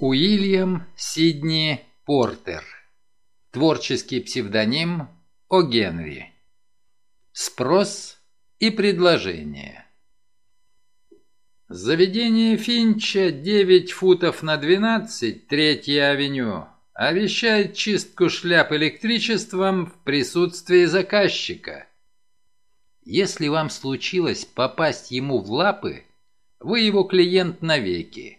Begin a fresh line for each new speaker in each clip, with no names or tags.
Уильям Сидни Портер. Творческий псевдоним О. Генри. Спрос и предложение. Заведение Финча 9 футов на 12, Третья авеню, обещает чистку шляп электричеством в присутствии заказчика. Если вам случилось попасть ему в лапы, вы его клиент навеки.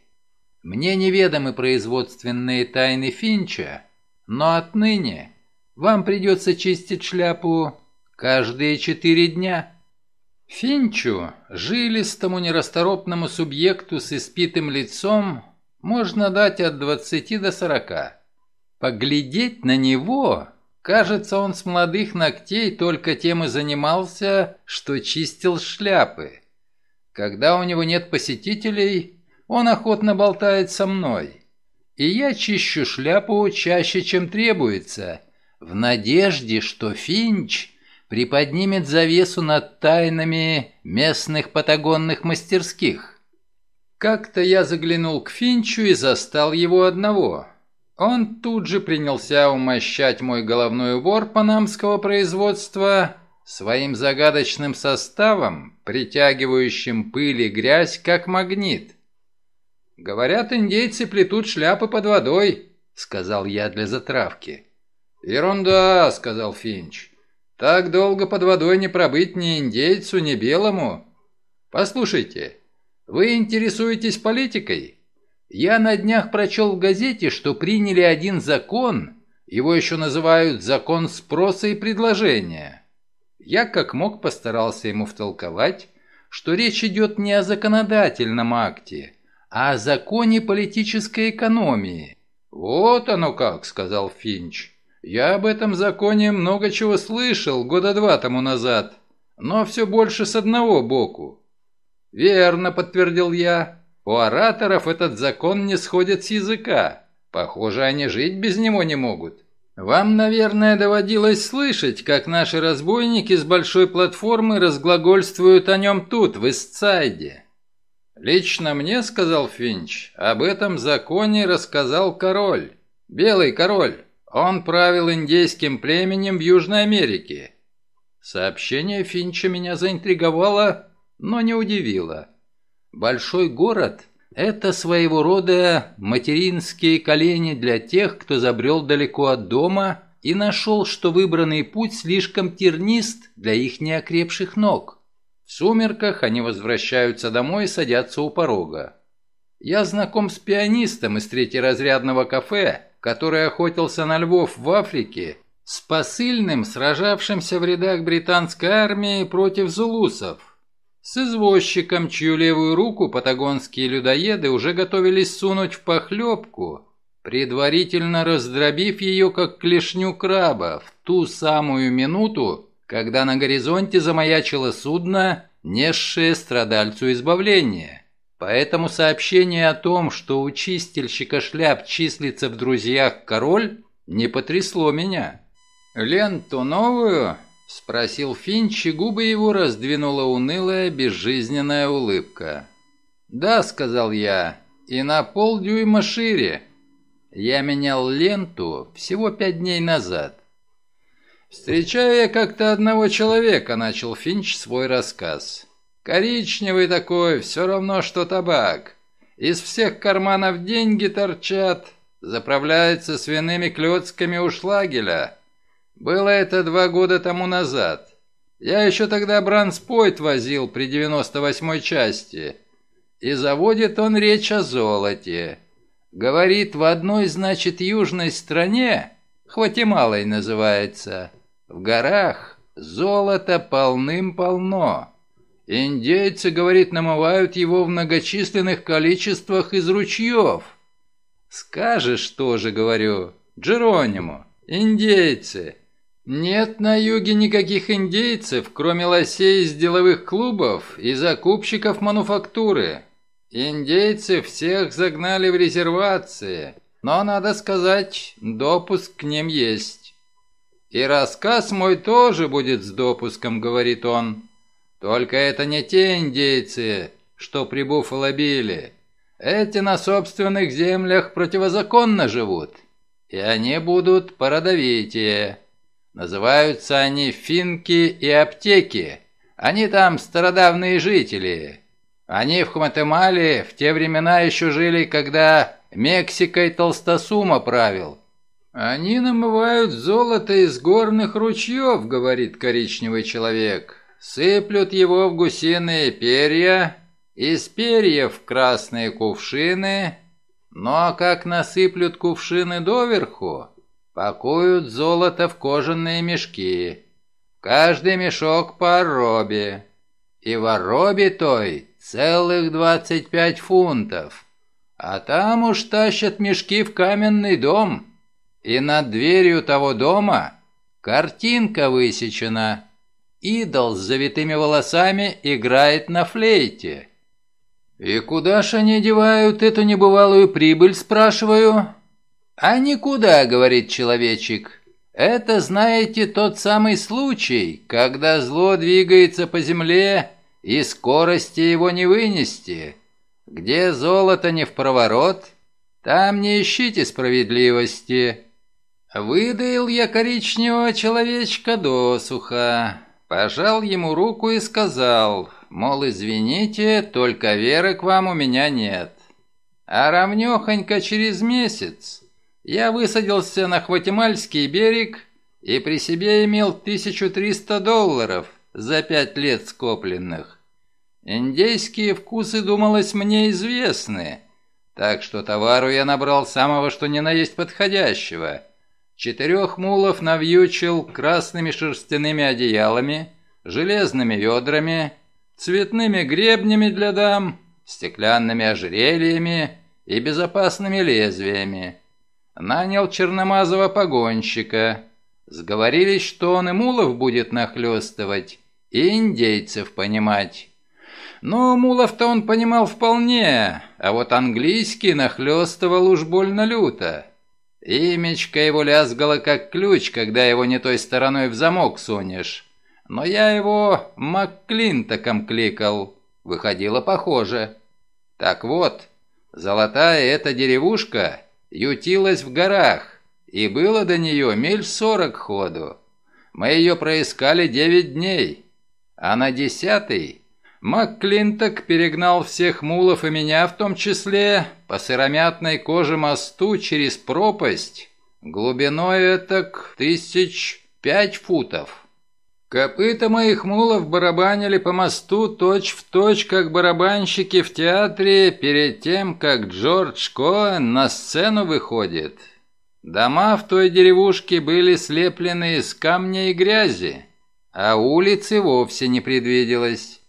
Мне неведомы производственные тайны Финча, но отныне вам придется чистить шляпу каждые четыре дня. Финчу, жилистому нерасторопному субъекту с испитым лицом, можно дать от 20 до 40. Поглядеть на него, кажется, он с молодых ногтей только тем и занимался, что чистил шляпы. Когда у него нет посетителей, он охотно болтает со мной. И я чищу шляпу чаще, чем требуется, в надежде, что Финч приподнимет завесу над тайнами местных патагонных мастерских. Как-то я заглянул к Финчу и застал его одного. Он тут же принялся умощать мой головной убор панамского производства своим загадочным составом, притягивающим пыль и грязь как магнит. «Говорят, индейцы плетут шляпы под водой», — сказал я для затравки. «Ерунда», — сказал Финч. «Так долго под водой не пробыть ни индейцу, ни белому. Послушайте, вы интересуетесь политикой? Я на днях прочел в газете, что приняли один закон, его еще называют «закон спроса и предложения». Я как мог постарался ему втолковать, что речь идет не о законодательном акте, о законе политической экономии. «Вот оно как», — сказал Финч. «Я об этом законе много чего слышал года два тому назад, но все больше с одного боку». «Верно», — подтвердил я. «У ораторов этот закон не сходит с языка. Похоже, они жить без него не могут». «Вам, наверное, доводилось слышать, как наши разбойники с большой платформы разглагольствуют о нем тут, в Истсайде. «Лично мне, — сказал Финч, — об этом законе рассказал король. Белый король. Он правил индейским племенем в Южной Америке». Сообщение Финча меня заинтриговало, но не удивило. Большой город — это своего рода материнские колени для тех, кто забрел далеко от дома и нашел, что выбранный путь слишком тернист для их неокрепших ног. В сумерках они возвращаются домой и садятся у порога. Я знаком с пианистом из третьеразрядного кафе, который охотился на львов в Африке, с посыльным, сражавшимся в рядах британской армии против зулусов, с извозчиком, чью левую руку патагонские людоеды уже готовились сунуть в похлебку, предварительно раздробив ее, как клешню краба, в ту самую минуту, когда на горизонте замаячило судно, несшее страдальцу избавления. Поэтому сообщение о том, что у чистильщика шляп числится в друзьях король, не потрясло меня. «Ленту новую?» — спросил Финч, и губы его раздвинула унылая, безжизненная улыбка. «Да», — сказал я, — «и на полдюйма шире». Я менял ленту всего пять дней назад. «Встречаю я как-то одного человека», — начал Финч свой рассказ. «Коричневый такой, все равно, что табак. Из всех карманов деньги торчат, заправляется свиными клетками у шлагеля. Было это два года тому назад. Я еще тогда бранспойт возил при 98-й части. И заводит он речь о золоте. Говорит, в одной, значит, южной стране, хоть и малой называется, в горах золото полным-полно. Индейцы, говорит, намывают его в многочисленных количествах из ручьев. Скажешь тоже, говорю, Джеронимо, индейцы. Нет на юге никаких индейцев, кроме лосей из деловых клубов и закупщиков мануфактуры. Индейцы всех загнали в резервации, но, надо сказать, допуск к ним есть. «И рассказ мой тоже будет с допуском», — говорит он. «Только это не те индейцы, что при Буффало Эти на собственных землях противозаконно живут, и они будут породовитее. Называются они финки и аптеки. Они там стародавние жители. Они в Хматемале в те времена еще жили, когда Мексикой Толстосума правил. Они намывают золото из горных ручьев, говорит коричневый человек. Сыплют его в гусиные перья, из перьев в красные кувшины, но как насыплют кувшины доверху, пакуют золото в кожаные мешки. Каждый мешок по робе. И в робе той целых двадцать пять фунтов. А там уж тащат мешки в каменный дом. И над дверью того дома картинка высечена. Идол с завитыми волосами играет на флейте. «И куда ж они девают эту небывалую прибыль?» – спрашиваю. «А никуда», – говорит человечек. «Это, знаете, тот самый случай, когда зло двигается по земле, и скорости его не вынести. Где золото не в проворот, там не ищите справедливости». Выдаил я коричневого человечка досуха, пожал ему руку и сказал, мол, извините, только веры к вам у меня нет. А равнёхонько через месяц я высадился на Хватемальский берег и при себе имел 1300 долларов за пять лет скопленных. Индейские вкусы, думалось, мне известны, так что товару я набрал самого что ни на есть подходящего. Четырех мулов навьючил красными шерстяными одеялами, железными ведрами, цветными гребнями для дам, стеклянными ожерельями и безопасными лезвиями. Нанял черномазого погонщика. Сговорились, что он и мулов будет нахлёстывать, и индейцев понимать. Но мулов-то он понимал вполне, а вот английский нахлёстывал уж больно люто. Имечко его лязгало как ключ, когда его не той стороной в замок сунешь но я его Макклинтоком кликал. Выходило похоже. Так вот, золотая эта деревушка ютилась в горах, и было до нее миль сорок ходу. Мы ее проискали девять дней, а на десятый Макклинток перегнал всех мулов и меня в том числе по сыромятной коже мосту через пропасть, глубиной это тысяч пять футов. Копыта моих мулов барабанили по мосту точь-в-точь, точь, как барабанщики в театре перед тем, как Джордж Коэн на сцену выходит. Дома в той деревушке были слеплены из камня и грязи, а улицы вовсе не предвиделось.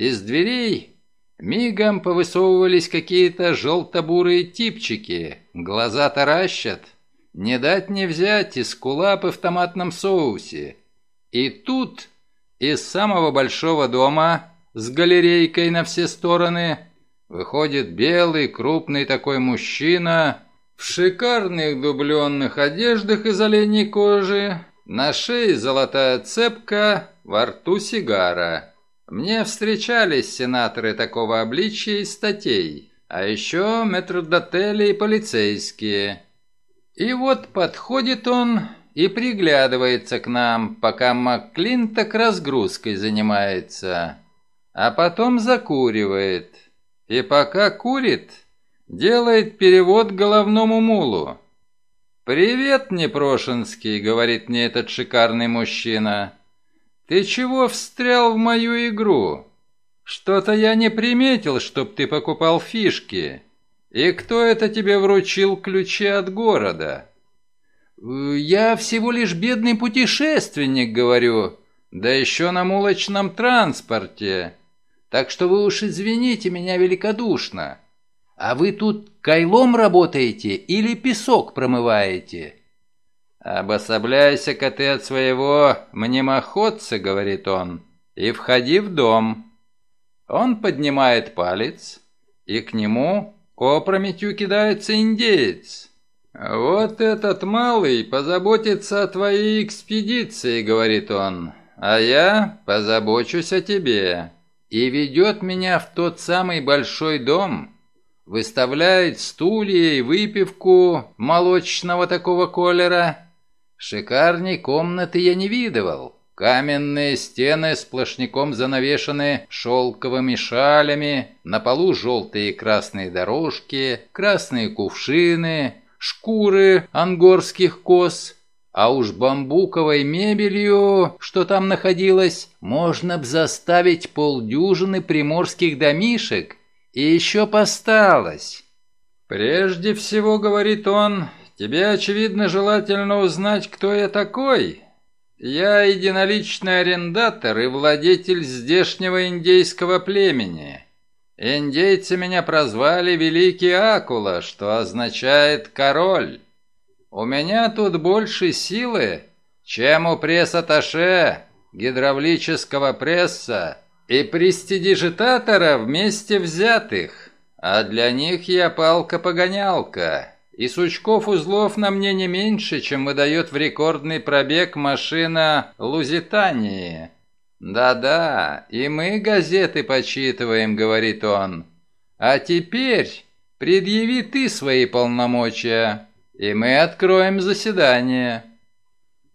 Из дверей мигом повысовывались какие-то желто-бурые типчики, глаза таращат, не дать не взять, и скулапы в томатном соусе – и тут из самого большого дома с галерейкой на все стороны выходит белый крупный такой мужчина в шикарных дубленных одеждах из оленей кожи, на шее золотая цепка, во рту сигара. Мне встречались сенаторы такого обличия и статей, а еще метрдотели и полицейские. И вот подходит он и приглядывается к нам, пока Макклинток разгрузкой занимается, а потом закуривает. И пока курит, делает перевод головному мулу. «Привет, Непрошинский», — говорит мне этот шикарный мужчина. «Ты чего встрял в мою игру? Что-то я не приметил, чтоб ты покупал фишки. И кто это тебе вручил ключи от города?» «Я всего лишь бедный путешественник, говорю, да еще на мулочном транспорте. Так что вы уж извините меня великодушно. А вы тут кайлом работаете или песок промываете?» «Обособляйся-ка ты от своего мнемоходца», — говорит он, — «и входи в дом». Он поднимает палец, и к нему опрометью кидается индеец. «Вот этот малый позаботится о твоей экспедиции», — говорит он, «а я позабочусь о тебе». И ведет меня в тот самый большой дом, выставляет стулья и выпивку молочного такого колера. Шикарней комнаты я не видывал. Каменные стены сплошняком занавешены шелковыми шалями, на полу желтые и красные дорожки, красные кувшины, шкуры ангорских коз, а уж бамбуковой мебелью, что там находилось, можно б заставить полдюжины приморских домишек, и еще посталось. «Прежде всего, — говорит он, — тебе, очевидно, желательно узнать, кто я такой, я единоличный арендатор и владетель здешнего индейского племени. Индейцы меня прозвали Великий Акула, что означает «король». У меня тут больше силы, чем у пресс-атташе, гидравлического пресса и престидижитатора вместе взятых, а для них я палка-погонялка, и сучков узлов на мне не меньше, чем выдает в рекордный пробег машина Лузитании. Да-да, и мы газеты почитываем, говорит он. А теперь предъяви ты свои полномочия, и мы откроем заседание.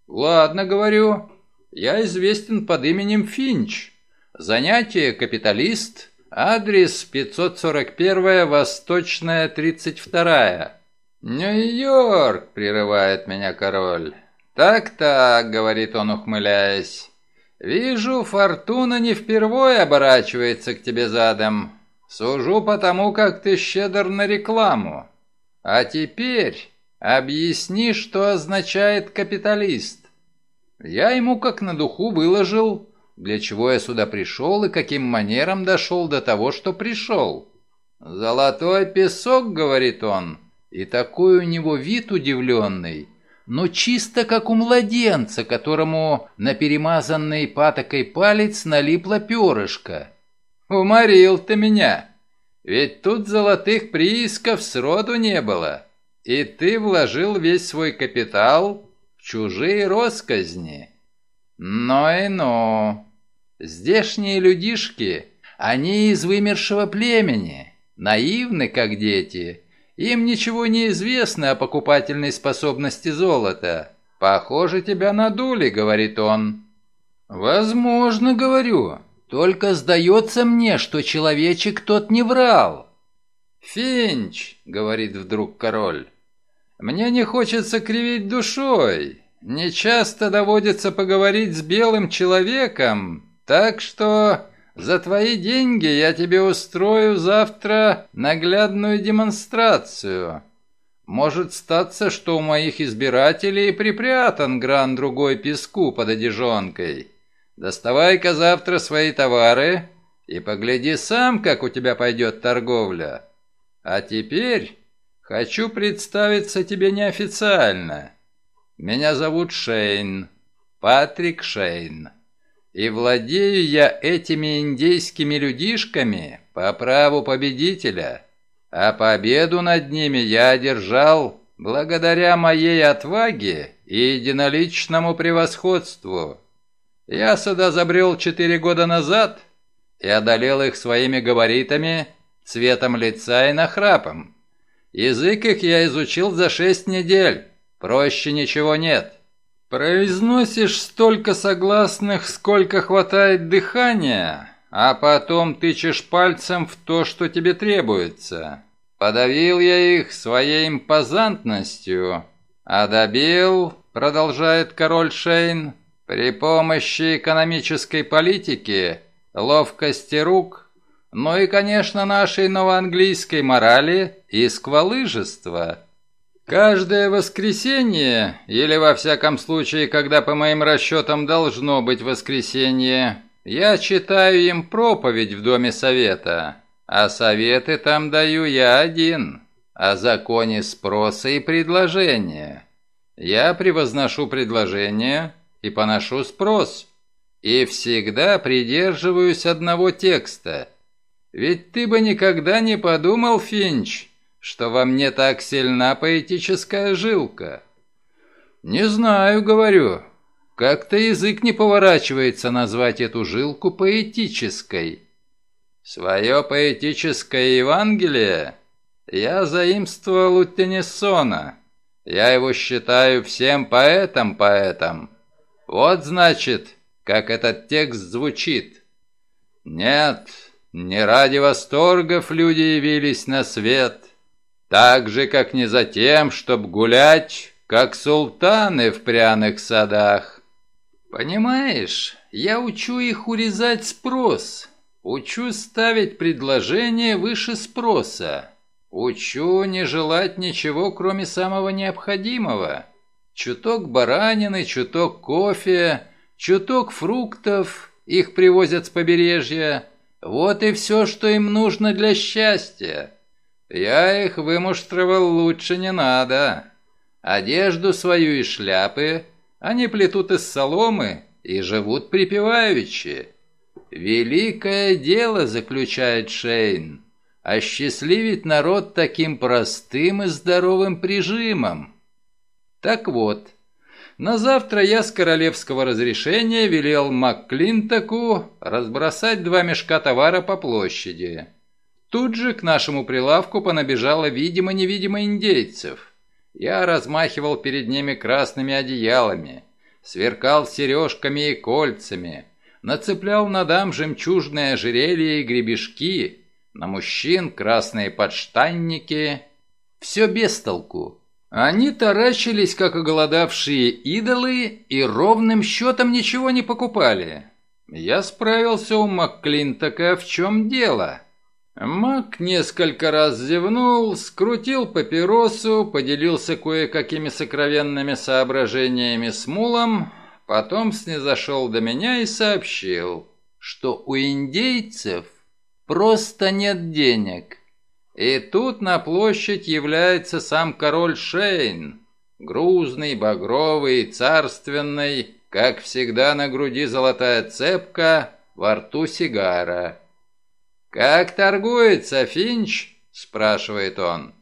Ладно, говорю, я известен под именем Финч. Занятие капиталист, адрес 541 Восточная 32 «Нью-Йорк!» — прерывает меня король. «Так-так», — говорит он, ухмыляясь. «Вижу, фортуна не впервой оборачивается к тебе задом. Сужу потому, как ты щедр на рекламу. А теперь объясни, что означает капиталист». Я ему как на духу выложил, для чего я сюда пришел и каким манером дошел до того, что пришел. «Золотой песок», — говорит он, — и такой у него вид удивленный, но чисто как у младенца, которому на перемазанный патокой палец налипла перышко. «Уморил ты меня! Ведь тут золотых приисков сроду не было, и ты вложил весь свой капитал в чужие росказни. Но и но! Здешние людишки, они из вымершего племени, наивны, как дети» Им ничего не известно о покупательной способности золота. Похоже, тебя надули, говорит он. Возможно, говорю. Только сдается мне, что человечек тот не врал. Финч, говорит вдруг король, мне не хочется кривить душой. Не часто доводится поговорить с белым человеком, так что за твои деньги я тебе устрою завтра наглядную демонстрацию. Может статься, что у моих избирателей припрятан гран другой песку под одежонкой. Доставай-ка завтра свои товары и погляди сам, как у тебя пойдет торговля. А теперь хочу представиться тебе неофициально. Меня зовут Шейн, Патрик Шейн и владею я этими индейскими людишками по праву победителя, а победу над ними я одержал благодаря моей отваге и единоличному превосходству. Я сюда забрел четыре года назад и одолел их своими габаритами, цветом лица и нахрапом. Язык их я изучил за шесть недель, проще ничего нет. Произносишь столько согласных, сколько хватает дыхания, а потом тычешь пальцем в то, что тебе требуется. Подавил я их своей импозантностью, а добил, продолжает король Шейн, при помощи экономической политики, ловкости рук, ну и, конечно, нашей новоанглийской морали и сквалыжества – Каждое воскресенье, или во всяком случае, когда по моим расчетам должно быть воскресенье, я читаю им проповедь в Доме Совета, а советы там даю я один, о законе спроса и предложения. Я превозношу предложение и поношу спрос, и всегда придерживаюсь одного текста. Ведь ты бы никогда не подумал, Финч, что во мне так сильна поэтическая жилка. Не знаю, говорю. Как-то язык не поворачивается назвать эту жилку поэтической. Свое поэтическое Евангелие Я заимствовал у Теннисона. Я его считаю всем поэтом-поэтом. Вот значит, как этот текст звучит. Нет, не ради восторгов люди явились на свет, так же, как не за тем, чтоб гулять, как султаны в пряных садах. Понимаешь, я учу их урезать спрос, учу ставить предложение выше спроса, учу не желать ничего, кроме самого необходимого. Чуток баранины, чуток кофе, чуток фруктов, их привозят с побережья. Вот и все, что им нужно для счастья. Я их вымуштровал лучше не надо. Одежду свою и шляпы они плетут из соломы и живут припеваючи. Великое дело заключает Шейн, осчастливить народ таким простым и здоровым прижимом. Так вот, на завтра я с королевского разрешения велел МакКлинтоку разбросать два мешка товара по площади. Тут же к нашему прилавку понабежало видимо-невидимо индейцев. Я размахивал перед ними красными одеялами, сверкал сережками и кольцами, нацеплял на дам жемчужные ожерелья и гребешки, на мужчин красные подштанники. Все без толку. Они таращились, как оголодавшие идолы, и ровным счетом ничего не покупали. Я справился у Макклинтока, в чем дело. Мак несколько раз зевнул, скрутил папиросу, поделился кое-какими сокровенными соображениями с Мулом, потом снизошел до меня и сообщил, что у индейцев просто нет денег. И тут на площадь является сам король Шейн, грузный, багровый, царственный, как всегда на груди золотая цепка, во рту сигара. «Как торгуется, Финч?» – спрашивает он.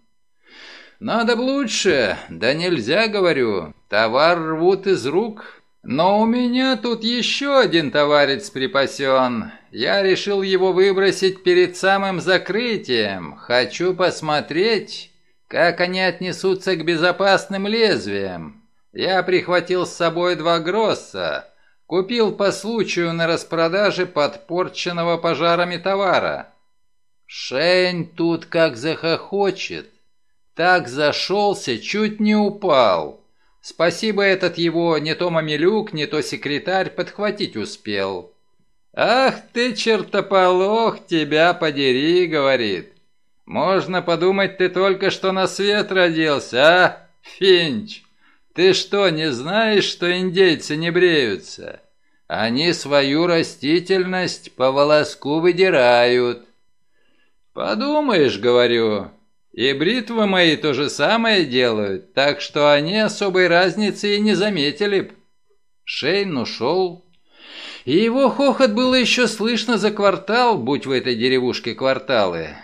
«Надо б лучше, да нельзя, говорю, товар рвут из рук. Но у меня тут еще один товарец припасен. Я решил его выбросить перед самым закрытием. Хочу посмотреть, как они отнесутся к безопасным лезвиям. Я прихватил с собой два гросса». Купил по случаю на распродаже подпорченного пожарами товара. Шень тут как захохочет. Так зашелся, чуть не упал. Спасибо этот его не то мамилюк, не то секретарь подхватить успел. «Ах ты, чертополох, тебя подери», — говорит. «Можно подумать, ты только что на свет родился, а, Финч? Ты что, не знаешь, что индейцы не бреются? Они свою растительность по волоску выдирают. Подумаешь, говорю, и бритвы мои то же самое делают, так что они особой разницы и не заметили б. Шейн ушел, и его хохот было еще слышно за квартал, будь в этой деревушке кварталы.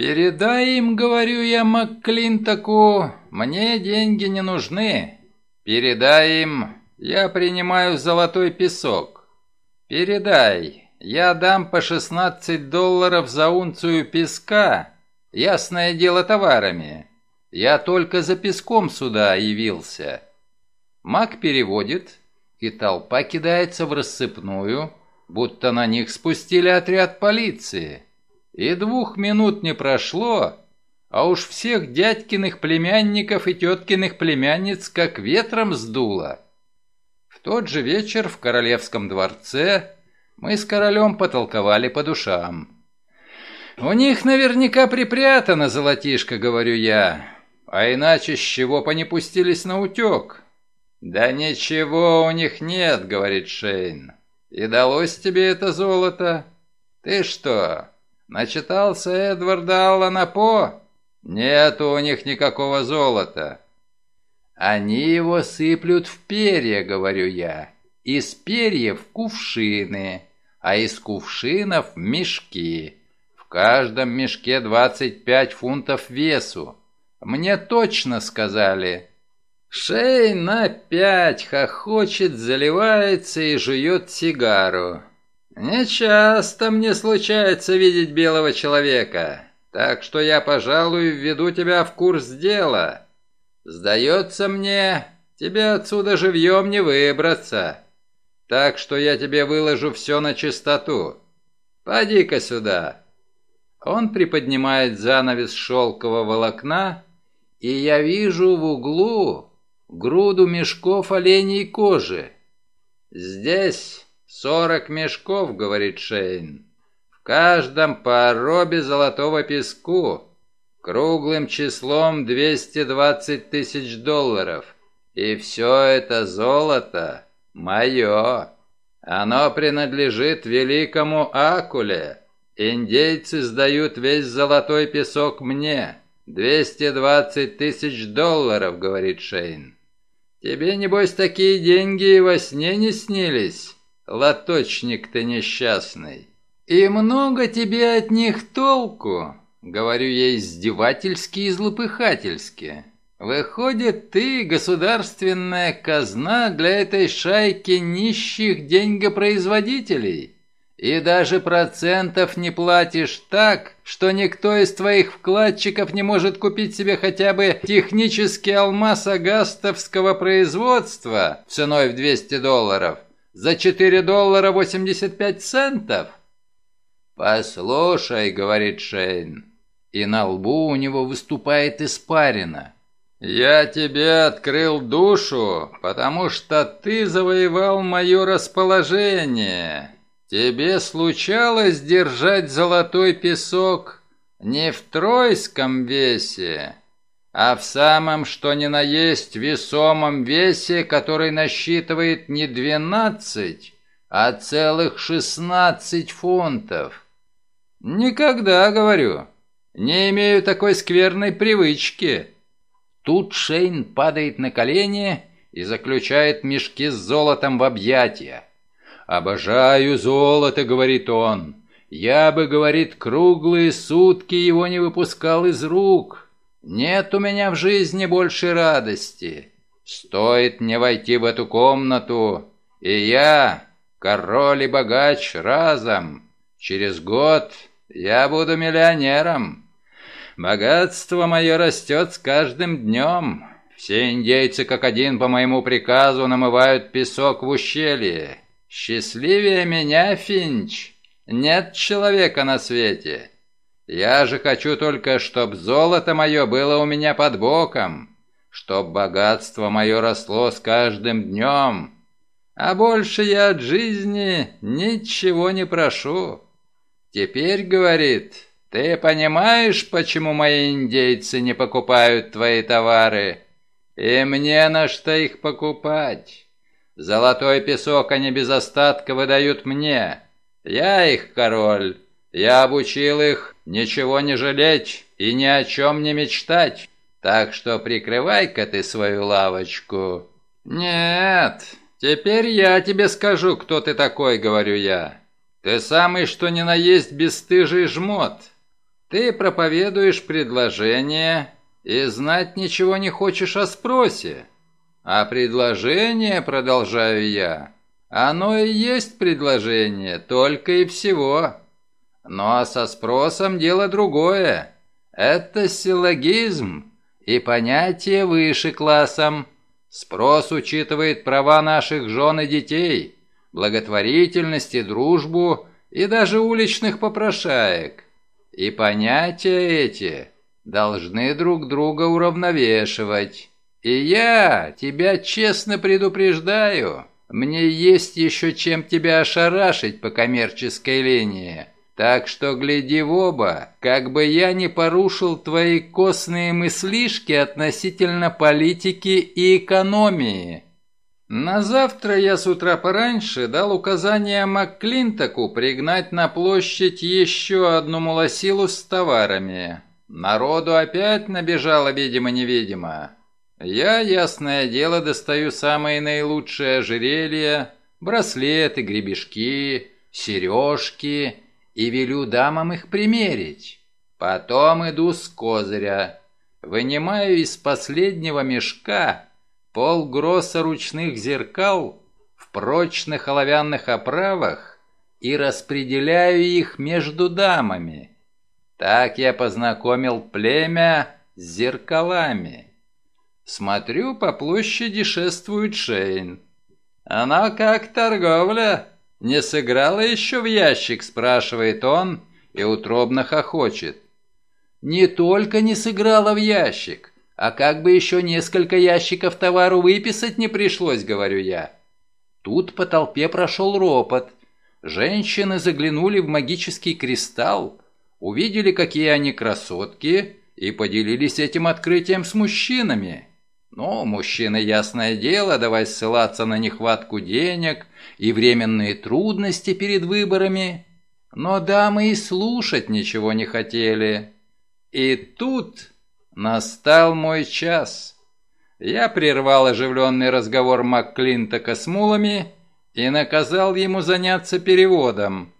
«Передай им, — говорю я Макклинтоку, — мне деньги не нужны. Передай им, я принимаю золотой песок. Передай, я дам по 16 долларов за унцию песка, ясное дело товарами. Я только за песком сюда явился. Маг переводит, и толпа кидается в рассыпную, будто на них спустили отряд полиции. И двух минут не прошло, а уж всех дядькиных племянников и теткиных племянниц как ветром сдуло тот же вечер в королевском дворце мы с королем потолковали по душам. «У них наверняка припрятано золотишко», — говорю я. «А иначе с чего по не пустились на утек?» «Да ничего у них нет», — говорит Шейн. «И далось тебе это золото? Ты что, начитался Эдварда Аллана По? Нету у них никакого золота. Они его сыплют в перья, говорю я. Из перьев кувшины, а из кувшинов мешки. В каждом мешке 25 фунтов весу. Мне точно сказали. Шейн опять хохочет, заливается и жует сигару. Не часто мне случается видеть белого человека. Так что я, пожалуй, введу тебя в курс дела. Сдается мне, тебе отсюда живьем не выбраться. Так что я тебе выложу все на чистоту. Поди-ка сюда». Он приподнимает занавес шелкового волокна, и я вижу в углу груду мешков оленей кожи. «Здесь сорок мешков», — говорит Шейн. «В каждом по робе золотого песку, круглым числом 220 тысяч долларов. И все это золото мое. Оно принадлежит великому Акуле. Индейцы сдают весь золотой песок мне. 220 тысяч долларов», — говорит Шейн. «Тебе, небось, такие деньги и во сне не снились, лоточник ты несчастный. И много тебе от них толку?» Говорю я издевательски и злопыхательски. «Выходит, ты государственная казна для этой шайки нищих деньгопроизводителей?» И даже процентов не платишь так, что никто из твоих вкладчиков не может купить себе хотя бы технический алмаз агастовского производства ценой в 200 долларов за 4 доллара 85 центов. «Послушай», — говорит Шейн, и на лбу у него выступает испарина. «Я тебе открыл душу, потому что ты завоевал мое расположение». Тебе случалось держать золотой песок не в тройском весе, а в самом что ни на есть весомом весе, который насчитывает не двенадцать, а целых шестнадцать фунтов. Никогда, говорю, не имею такой скверной привычки. Тут Шейн падает на колени и заключает мешки с золотом в объятия. «Обожаю золото», — говорит он. «Я бы, — говорит, — круглые сутки его не выпускал из рук. Нет у меня в жизни больше радости. Стоит мне войти в эту комнату, и я, король и богач разом. Через год я буду миллионером. Богатство мое растет с каждым днем. Все индейцы как один по моему приказу намывают песок в ущелье. «Счастливее меня, Финч, нет человека на свете. Я же хочу только, чтоб золото мое было у меня под боком, чтоб богатство мое росло с каждым днем, а больше я от жизни ничего не прошу. Теперь, — говорит, — ты понимаешь, почему мои индейцы не покупают твои товары, и мне на что их покупать?» Золотой песок они без остатка выдают мне. Я их король. Я обучил их ничего не жалеть и ни о чем не мечтать. Так что прикрывай-ка ты свою лавочку. Нет, теперь я тебе скажу, кто ты такой, говорю я. Ты самый что ни на есть бесстыжий жмот. Ты проповедуешь предложение и знать ничего не хочешь о спросе. А предложение, продолжаю я, оно и есть предложение, только и всего. А со спросом дело другое. Это силлогизм и понятие выше классом. Спрос учитывает права наших жен и детей, благотворительность и дружбу, и даже уличных попрошаек. И понятия эти должны друг друга уравновешивать. И я тебя честно предупреждаю, мне есть еще чем тебя ошарашить по коммерческой линии. Так что гляди в оба, как бы я не порушил твои костные мыслишки относительно политики и экономии. На завтра я с утра пораньше дал указание МакКлинтоку пригнать на площадь еще одну мулосилу с товарами. Народу опять набежало видимо-невидимо. Я, ясное дело, достаю самые наилучшие ожерелья, браслеты, гребешки, сережки и велю дамам их примерить. Потом иду с козыря, вынимаю из последнего мешка полгросса ручных зеркал в прочных оловянных оправах и распределяю их между дамами. Так я познакомил племя с зеркалами. Смотрю, по площади шествует Шейн. «Она как торговля? Не сыграла еще в ящик?» – спрашивает он и утробно хохочет. «Не только не сыграла в ящик, а как бы еще несколько ящиков товару выписать не пришлось», – говорю я. Тут по толпе прошел ропот. Женщины заглянули в магический кристалл, увидели, какие они красотки, и поделились этим открытием с мужчинами. Но мужчины, ясное дело, давай ссылаться на нехватку денег и временные трудности перед выборами. Но дамы и слушать ничего не хотели. И тут настал мой час. Я прервал оживленный разговор МакКлинтока с мулами и наказал ему заняться переводом.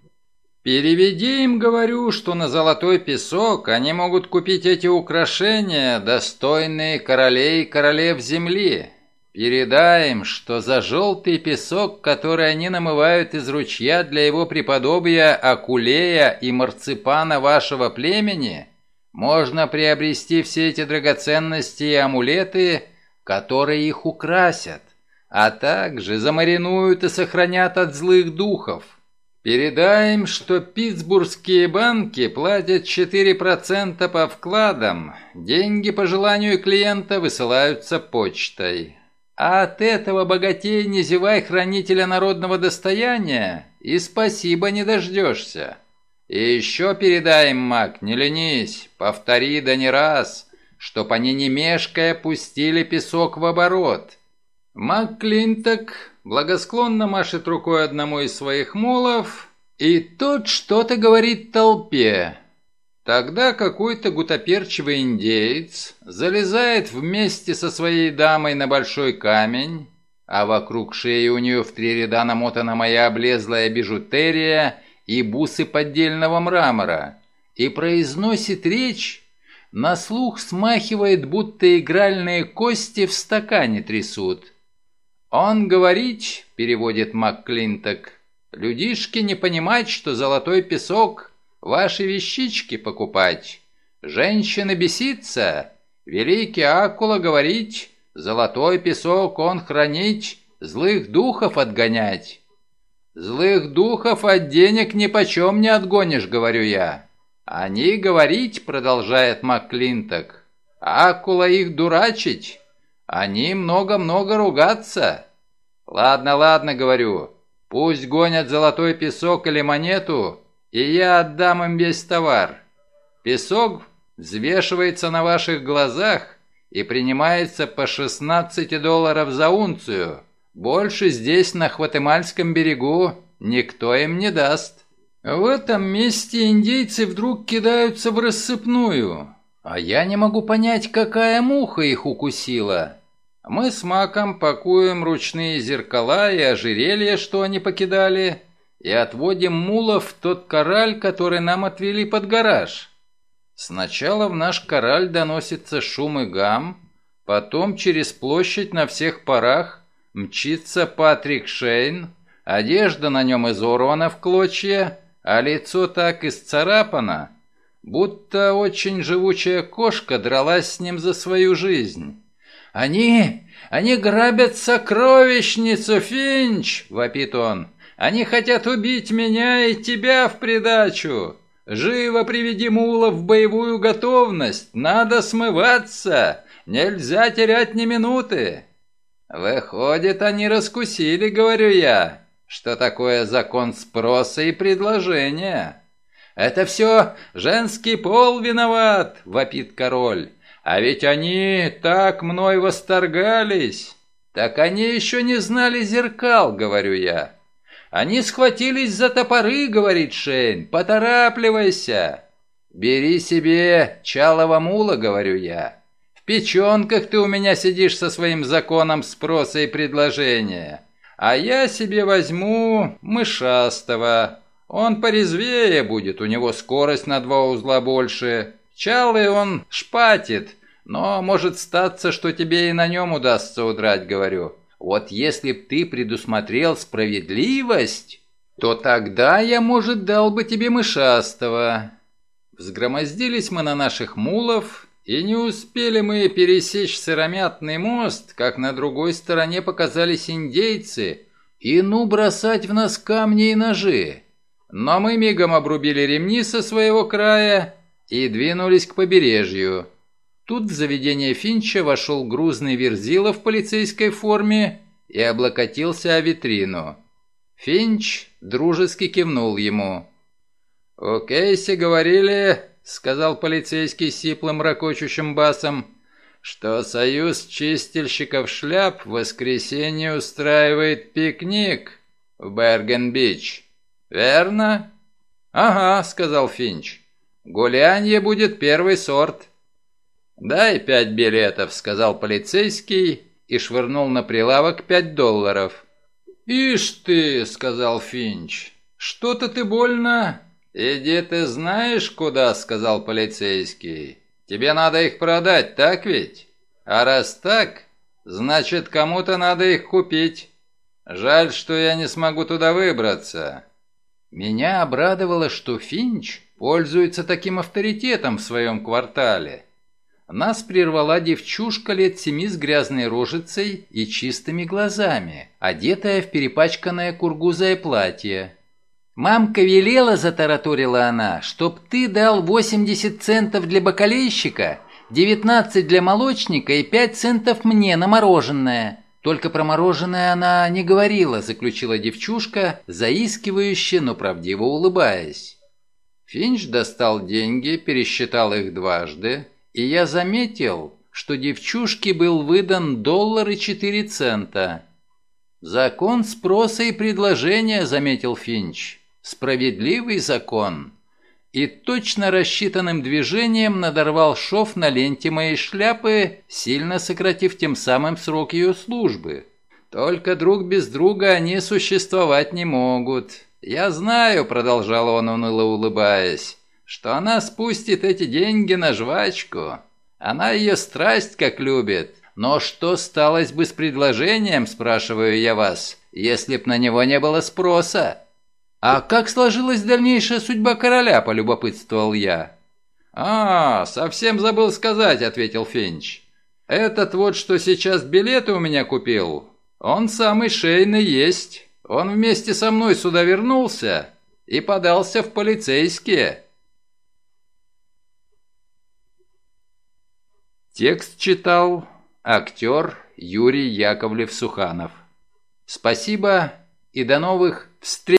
«Переведи им, говорю, что на золотой песок они могут купить эти украшения, достойные королей и королев земли. Передай им, что за желтый песок, который они намывают из ручья для его преподобия Акулея и марципана вашего племени, можно приобрести все эти драгоценности и амулеты, которые их украсят, а также замаринуют и сохранят от злых духов». Передай им, что питтсбургские банки платят 4% по вкладам, деньги по желанию клиента высылаются почтой. А от этого богатей не зевай хранителя народного достояния и спасибо не дождешься. И еще передай им, маг, не ленись, повтори да не раз, чтоб они не мешкая пустили песок в оборот. Маг Клинток благосклонно машет рукой одному из своих мулов, и тот что-то говорит толпе. Тогда какой-то гутоперчивый индеец залезает вместе со своей дамой на большой камень, а вокруг шеи у нее в три ряда намотана моя облезлая бижутерия и бусы поддельного мрамора, и произносит речь, на слух смахивает, будто игральные кости в стакане трясут. «Он говорит, — переводит МакКлинток, — людишки не понимать, что золотой песок — ваши вещички покупать. Женщины беситься, великий Акула говорить, золотой песок он хранить, злых духов отгонять». «Злых духов от денег ни почем не отгонишь», — говорю я. «Они говорить», — продолжает МакКлинток, — «Акула их дурачить». Они много-много ругаться. Ладно, ладно, говорю. Пусть гонят золотой песок или монету, и я отдам им весь товар. Песок взвешивается на ваших глазах и принимается по 16 долларов за унцию. Больше здесь, на Хватемальском берегу, никто им не даст. В этом месте индейцы вдруг кидаются в рассыпную, а я не могу понять, какая муха их укусила. Мы с Маком пакуем ручные зеркала и ожерелья, что они покидали, и отводим мулов в тот кораль, который нам отвели под гараж. Сначала в наш кораль доносится шум и гам, потом через площадь на всех парах мчится Патрик Шейн, одежда на нем изорвана в клочья, а лицо так исцарапано, будто очень живучая кошка дралась с ним за свою жизнь. «Они... они грабят сокровищницу, Финч!» — вопит он. «Они хотят убить меня и тебя в придачу! Живо приведи мула в боевую готовность! Надо смываться! Нельзя терять ни минуты!» «Выходит, они раскусили, — говорю я, — что такое закон спроса и предложения». «Это все женский пол виноват!» — вопит король. А ведь они так мной восторгались. Так они еще не знали зеркал, говорю я. Они схватились за топоры, говорит Шейн. Поторапливайся. Бери себе чалого мула, говорю я. В печенках ты у меня сидишь со своим законом спроса и предложения. А я себе возьму мышастого. Он порезвее будет, у него скорость на два узла больше. Чалый он шпатит, но может статься, что тебе и на нем удастся удрать, говорю. Вот если б ты предусмотрел справедливость, то тогда я, может, дал бы тебе мышастого. Взгромоздились мы на наших мулов, и не успели мы пересечь сыромятный мост, как на другой стороне показались индейцы, и ну бросать в нас камни и ножи. Но мы мигом обрубили ремни со своего края и двинулись к побережью. Тут в заведение Финча вошел грузный верзила в полицейской форме и облокотился о витрину. Финч дружески кивнул ему. «У Кейси говорили, — сказал полицейский сиплым ракочущим басом, — что союз чистильщиков шляп в воскресенье устраивает пикник в Берген-Бич. Верно?» «Ага», — сказал Финч. «Гулянье будет первый сорт». «Дай пять билетов», — сказал полицейский и швырнул на прилавок пять долларов. «Ишь ты», — сказал Финч, — «что-то ты больно...» «Иди ты знаешь куда», — сказал полицейский. «Тебе надо их продать, так ведь? А раз так, значит, кому-то надо их купить. Жаль, что я не смогу туда выбраться». Меня обрадовало, что Финч пользуется таким авторитетом в своем квартале. Нас прервала девчушка лет семи с грязной рожицей и чистыми глазами, одетая в перепачканное кургузое платье. «Мамка велела», — затараторила она, — «чтоб ты дал 80 центов для бакалейщика, 19 для молочника и 5 центов мне на мороженое». «Только про мороженое она не говорила», — заключила девчушка, заискивающе, но правдиво улыбаясь. Финч достал деньги, пересчитал их дважды, и я заметил, что девчушке был выдан доллар и четыре цента. «Закон спроса и предложения», — заметил Финч. «Справедливый закон». И точно рассчитанным движением надорвал шов на ленте моей шляпы, сильно сократив тем самым срок ее службы. «Только друг без друга они существовать не могут. Я знаю», — продолжал он, уныло улыбаясь, что она спустит эти деньги на жвачку. Она ее страсть как любит. Но что сталось бы с предложением, спрашиваю я вас, если б на него не было спроса? А как сложилась дальнейшая судьба короля, полюбопытствовал я. «А, совсем забыл сказать», — ответил Фенч. «Этот вот, что сейчас билеты у меня купил, он самый шейный есть. Он вместе со мной сюда вернулся и подался в полицейские». Текст читал актер Юрий Яковлев-Суханов. Спасибо и до новых встреч!